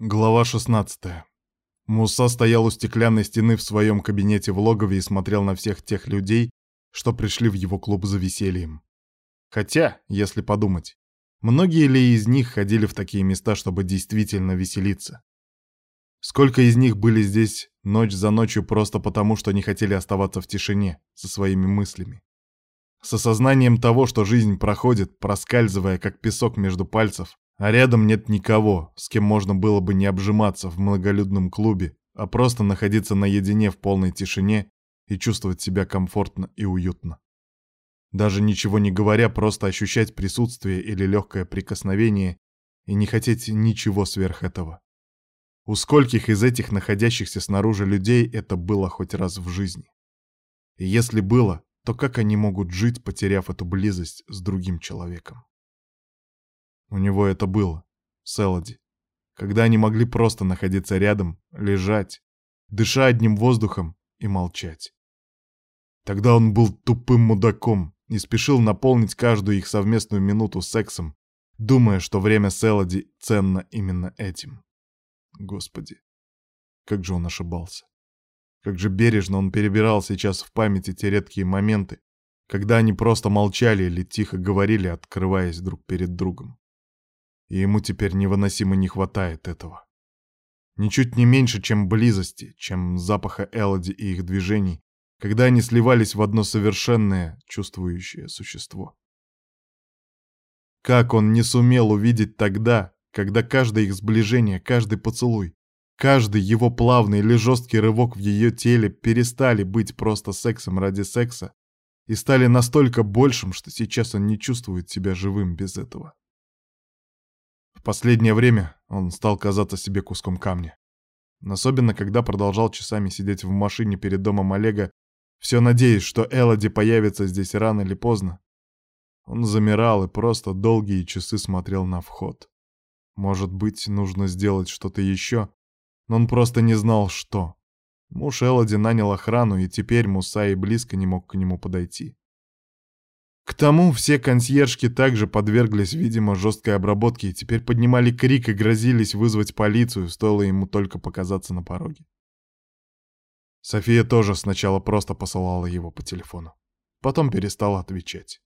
Глава 16. Муса стоял у стеклянной стены в своем кабинете в логове и смотрел на всех тех людей, что пришли в его клуб за весельем. Хотя, если подумать, многие ли из них ходили в такие места, чтобы действительно веселиться? Сколько из них были здесь ночь за ночью просто потому, что не хотели оставаться в тишине со своими мыслями? С осознанием того, что жизнь проходит, проскальзывая как песок между пальцев, а рядом нет никого, с кем можно было бы не обжиматься в многолюдном клубе, а просто находиться наедине в полной тишине и чувствовать себя комфортно и уютно. Даже ничего не говоря, просто ощущать присутствие или легкое прикосновение и не хотеть ничего сверх этого. У скольких из этих находящихся снаружи людей это было хоть раз в жизни? И если было, то как они могут жить, потеряв эту близость с другим человеком? У него это было, с Элоди. Когда они могли просто находиться рядом, лежать, дыша одним воздухом и молчать. Тогда он был тупым мудаком и спешил наполнить каждую их совместную минуту сексом, думая, что время с Элоди ценно именно этим. Господи, как же он ошибался. Как же бережно он перебирал сейчас в памяти те редкие моменты, когда они просто молчали или тихо говорили, открываясь друг перед другом и ему теперь невыносимо не хватает этого. Ничуть не меньше, чем близости, чем запаха Элоди и их движений, когда они сливались в одно совершенное, чувствующее существо. Как он не сумел увидеть тогда, когда каждое их сближение, каждый поцелуй, каждый его плавный или жесткий рывок в ее теле перестали быть просто сексом ради секса и стали настолько большим, что сейчас он не чувствует себя живым без этого. Последнее время он стал казаться себе куском камня. Особенно, когда продолжал часами сидеть в машине перед домом Олега, все надеясь, что Элоди появится здесь рано или поздно. Он замирал и просто долгие часы смотрел на вход. Может быть, нужно сделать что-то еще, но он просто не знал, что. Муж Элоди нанял охрану, и теперь Муса и близко не мог к нему подойти. К тому все консьержки также подверглись, видимо, жесткой обработке и теперь поднимали крик и грозились вызвать полицию, стоило ему только показаться на пороге. София тоже сначала просто посылала его по телефону. Потом перестала отвечать.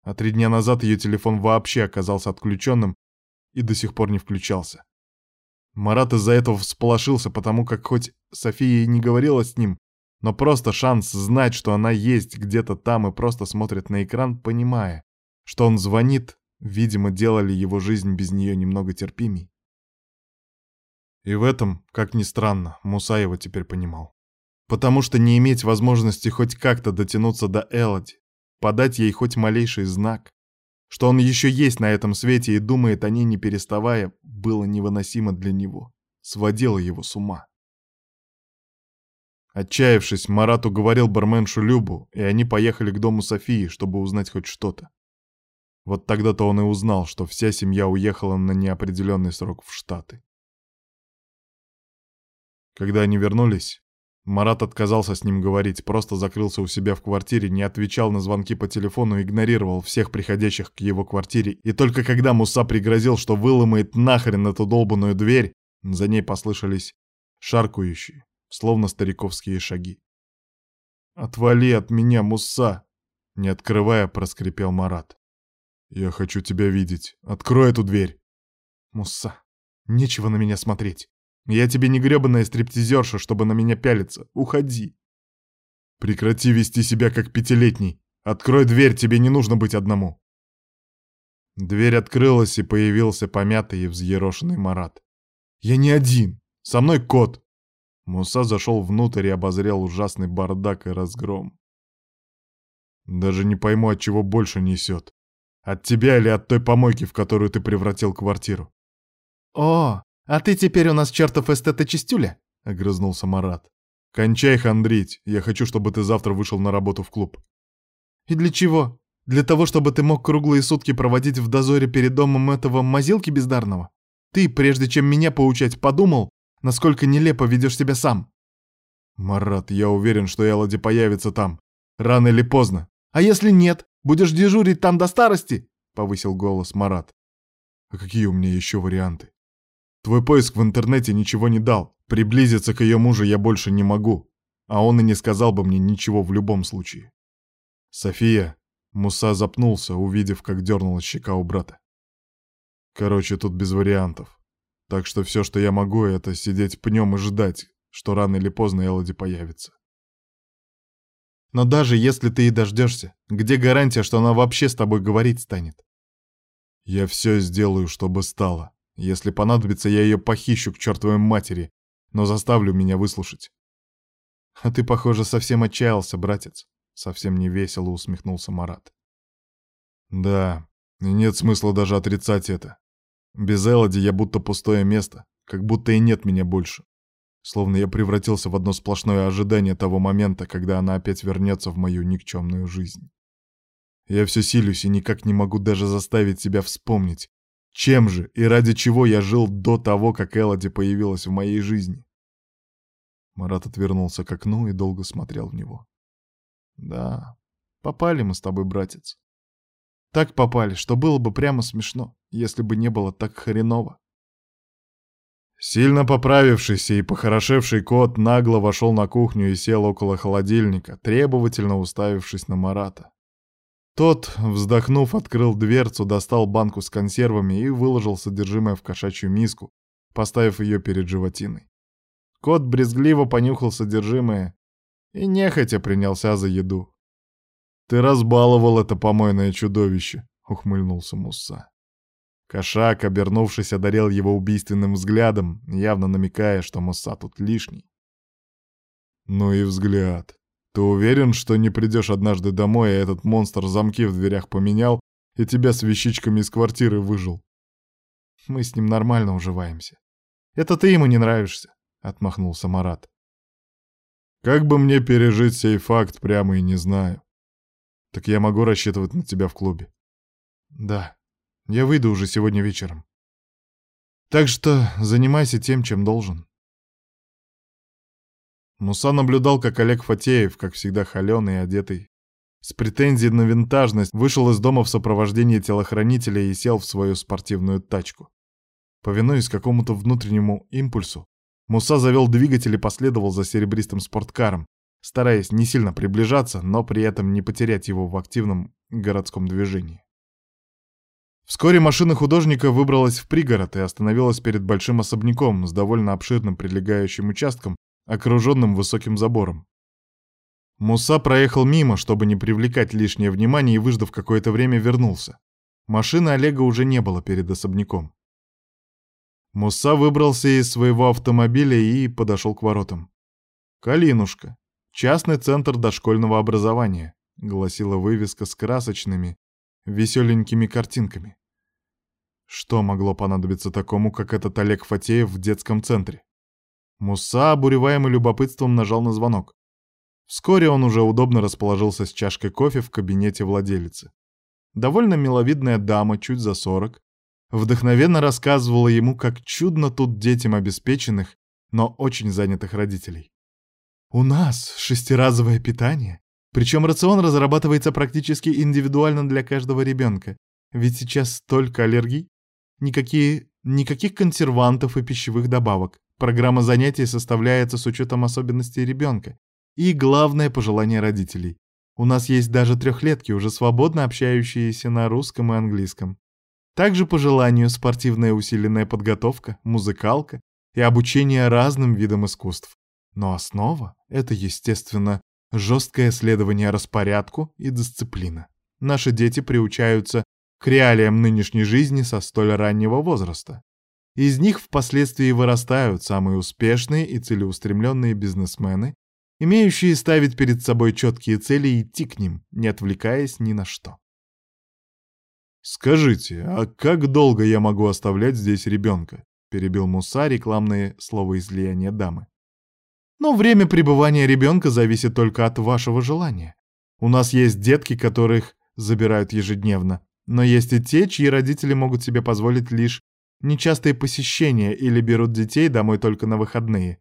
А три дня назад ее телефон вообще оказался отключенным и до сих пор не включался. Марат из-за этого всполошился, потому как хоть София и не говорила с ним, но просто шанс знать, что она есть где-то там и просто смотрит на экран, понимая, что он звонит, видимо, делали его жизнь без нее немного терпимей. И в этом, как ни странно, Муса его теперь понимал. Потому что не иметь возможности хоть как-то дотянуться до Элоди, подать ей хоть малейший знак, что он еще есть на этом свете и думает о ней не переставая, было невыносимо для него, сводило его с ума. Отчаявшись, Марат уговорил барменшу Любу, и они поехали к дому Софии, чтобы узнать хоть что-то. Вот тогда-то он и узнал, что вся семья уехала на неопределенный срок в Штаты. Когда они вернулись, Марат отказался с ним говорить, просто закрылся у себя в квартире, не отвечал на звонки по телефону, игнорировал всех приходящих к его квартире, и только когда Муса пригрозил, что выломает нахрен эту долбанную дверь, за ней послышались шаркающие, словно стариковские шаги. «Отвали от меня, Муса!» Не открывая, проскрипел Марат. «Я хочу тебя видеть. Открой эту дверь!» «Муса, нечего на меня смотреть. Я тебе не грёбаная стриптизерша, чтобы на меня пялиться. Уходи!» «Прекрати вести себя как пятилетний. Открой дверь, тебе не нужно быть одному!» Дверь открылась, и появился помятый и взъерошенный Марат. «Я не один. Со мной кот. Муса зашел внутрь и обозрел ужасный бардак и разгром. Даже не пойму, от чего больше несет. От тебя или от той помойки, в которую ты превратил квартиру? «О, а ты теперь у нас чертов эстета-чистюля?» — огрызнулся Марат. «Кончай хандрить. Я хочу, чтобы ты завтра вышел на работу в клуб». «И для чего? Для того, чтобы ты мог круглые сутки проводить в дозоре перед домом этого мазилки бездарного? Ты, прежде чем меня поучать, подумал, насколько нелепо ведешь себя сам. Марат, я уверен, что Элоди появится там. Рано или поздно. А если нет, будешь дежурить там до старости? Повысил голос Марат. А какие у меня еще варианты? Твой поиск в интернете ничего не дал. Приблизиться к ее мужу я больше не могу. А он и не сказал бы мне ничего в любом случае. София, Муса запнулся, увидев, как дернула щека у брата. Короче, тут без вариантов. Так что все, что я могу, это сидеть пнем и ждать, что рано или поздно Элоди появится. Но даже если ты и дождешься, где гарантия, что она вообще с тобой говорить станет? Я все сделаю, чтобы стало. Если понадобится, я ее похищу к чертовой матери, но заставлю меня выслушать. А ты, похоже, совсем отчаялся, братец. Совсем не весело усмехнулся Марат. Да, нет смысла даже отрицать это. Без Элоди я будто пустое место, как будто и нет меня больше. Словно я превратился в одно сплошное ожидание того момента, когда она опять вернется в мою никчемную жизнь. Я все силюсь и никак не могу даже заставить себя вспомнить, чем же и ради чего я жил до того, как Элоди появилась в моей жизни. Марат отвернулся к окну и долго смотрел в него. Да, попали мы с тобой, братец. Так попали, что было бы прямо смешно, если бы не было так хреново. Сильно поправившийся и похорошевший кот нагло вошел на кухню и сел около холодильника, требовательно уставившись на Марата. Тот, вздохнув, открыл дверцу, достал банку с консервами и выложил содержимое в кошачью миску, поставив ее перед животиной. Кот брезгливо понюхал содержимое и нехотя принялся за еду. «Ты разбаловал это помойное чудовище», — ухмыльнулся Мусса. Кошак, обернувшись, одарил его убийственным взглядом, явно намекая, что Мусса тут лишний. «Ну и взгляд. Ты уверен, что не придешь однажды домой, а этот монстр замки в дверях поменял и тебя с вещичками из квартиры выжил?» «Мы с ним нормально уживаемся. Это ты ему не нравишься», — отмахнулся Марат. Как бы мне пережить сей факт, прямо и не знаю. Так я могу рассчитывать на тебя в клубе? Да, я выйду уже сегодня вечером. Так что занимайся тем, чем должен. Муса наблюдал, как Олег Фатеев, как всегда холеный и одетый, с претензией на винтажность, вышел из дома в сопровождении телохранителя и сел в свою спортивную тачку. Повинуясь какому-то внутреннему импульсу, Муса завел двигатель и последовал за серебристым спорткаром, стараясь не сильно приближаться, но при этом не потерять его в активном городском движении. Вскоре машина художника выбралась в пригород и остановилась перед большим особняком с довольно обширным прилегающим участком, окруженным высоким забором. Муса проехал мимо, чтобы не привлекать лишнее внимание, и, выждав какое-то время, вернулся. Машины Олега уже не было перед особняком. Муса выбрался из своего автомобиля и подошел к воротам. «Калинушка. Частный центр дошкольного образования», — гласила вывеска с красочными, веселенькими картинками. Что могло понадобиться такому, как этот Олег Фатеев в детском центре? Муса, обуреваемый любопытством, нажал на звонок. Вскоре он уже удобно расположился с чашкой кофе в кабинете владелицы. Довольно миловидная дама, чуть за сорок, вдохновенно рассказывала ему, как чудно тут детям обеспеченных, но очень занятых родителей. «У нас шестиразовое питание, причем рацион разрабатывается практически индивидуально для каждого ребенка, ведь сейчас столько аллергий. Никакие, никаких консервантов и пищевых добавок. Программа занятий составляется с учетом особенностей ребенка. И главное пожелание родителей. У нас есть даже трехлетки, уже свободно общающиеся на русском и английском. Также по желанию спортивная усиленная подготовка, музыкалка и обучение разным видам искусств. Но основа — это, естественно, жесткое следование распорядку и дисциплина. Наши дети приучаются к реалиям нынешней жизни со столь раннего возраста. Из них впоследствии вырастают самые успешные и целеустремленные бизнесмены, имеющие ставить перед собой четкие цели и идти к ним, не отвлекаясь ни на что. «Скажите, а как долго я могу оставлять здесь ребенка?» — перебил Муса рекламные словоизлияния дамы. «Но время пребывания ребенка зависит только от вашего желания. У нас есть детки, которых забирают ежедневно, но есть и те, чьи родители могут себе позволить лишь нечастые посещения или берут детей домой только на выходные.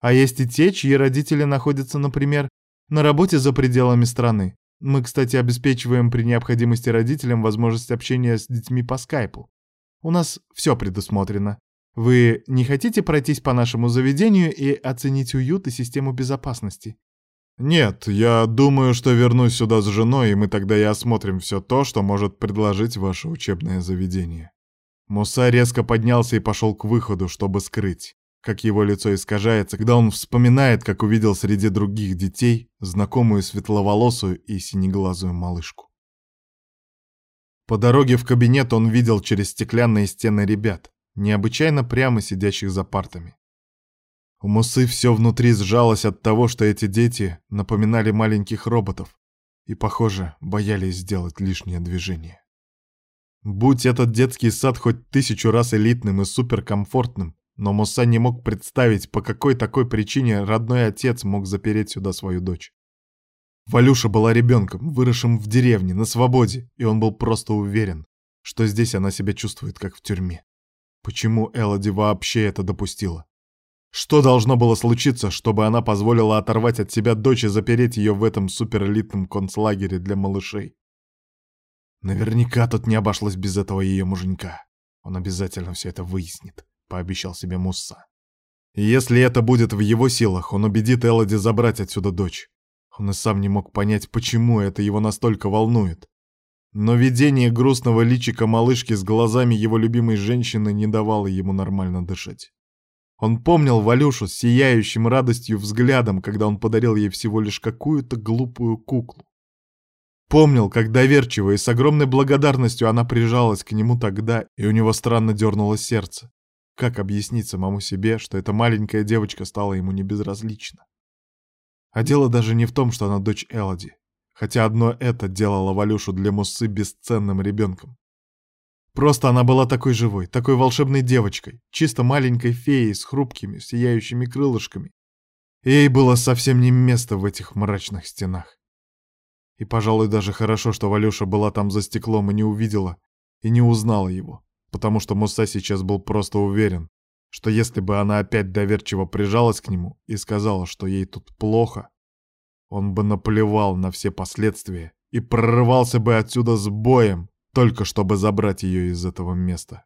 А есть и те, чьи родители находятся, например, на работе за пределами страны. Мы, кстати, обеспечиваем при необходимости родителям возможность общения с детьми по скайпу. У нас все предусмотрено. Вы не хотите пройтись по нашему заведению и оценить уют и систему безопасности? Нет, я думаю, что вернусь сюда с женой, и мы тогда и осмотрим все то, что может предложить ваше учебное заведение. Муса резко поднялся и пошел к выходу, чтобы скрыть, как его лицо искажается, когда он вспоминает, как увидел среди других детей знакомую светловолосую и синеглазую малышку. По дороге в кабинет он видел через стеклянные стены ребят, необычайно прямо сидящих за партами. У Мусы все внутри сжалось от того, что эти дети напоминали маленьких роботов и, похоже, боялись сделать лишнее движение. Будь этот детский сад хоть тысячу раз элитным и суперкомфортным, но Муса не мог представить, по какой такой причине родной отец мог запереть сюда свою дочь. Валюша была ребенком, выросшим в деревне, на свободе, и он был просто уверен, что здесь она себя чувствует как в тюрьме. Почему Элоди вообще это допустила? Что должно было случиться, чтобы она позволила оторвать от себя дочь и запереть ее в этом суперэлитном концлагере для малышей? Наверняка тут не обошлось без этого ее муженька. Он обязательно все это выяснит, пообещал себе Мусса. Если это будет в его силах, он убедит Элоди забрать отсюда дочь. Он и сам не мог понять, почему это его настолько волнует. Но видение грустного личика малышки с глазами его любимой женщины не давало ему нормально дышать. Он помнил Валюшу с сияющим радостью взглядом, когда он подарил ей всего лишь какую-то глупую куклу. Помнил, как доверчиво и с огромной благодарностью она прижалась к нему тогда, и у него странно дернулось сердце. Как объяснить самому себе, что эта маленькая девочка стала ему небезразлична? А дело даже не в том, что она дочь Элоди, хотя одно это делало Валюшу для Муссы бесценным ребенком. Просто она была такой живой, такой волшебной девочкой, чисто маленькой феей с хрупкими, сияющими крылышками. ей было совсем не место в этих мрачных стенах. И, пожалуй, даже хорошо, что Валюша была там за стеклом и не увидела, и не узнала его, потому что Муса сейчас был просто уверен, что если бы она опять доверчиво прижалась к нему и сказала, что ей тут плохо, он бы наплевал на все последствия и прорывался бы отсюда с боем, только чтобы забрать ее из этого места.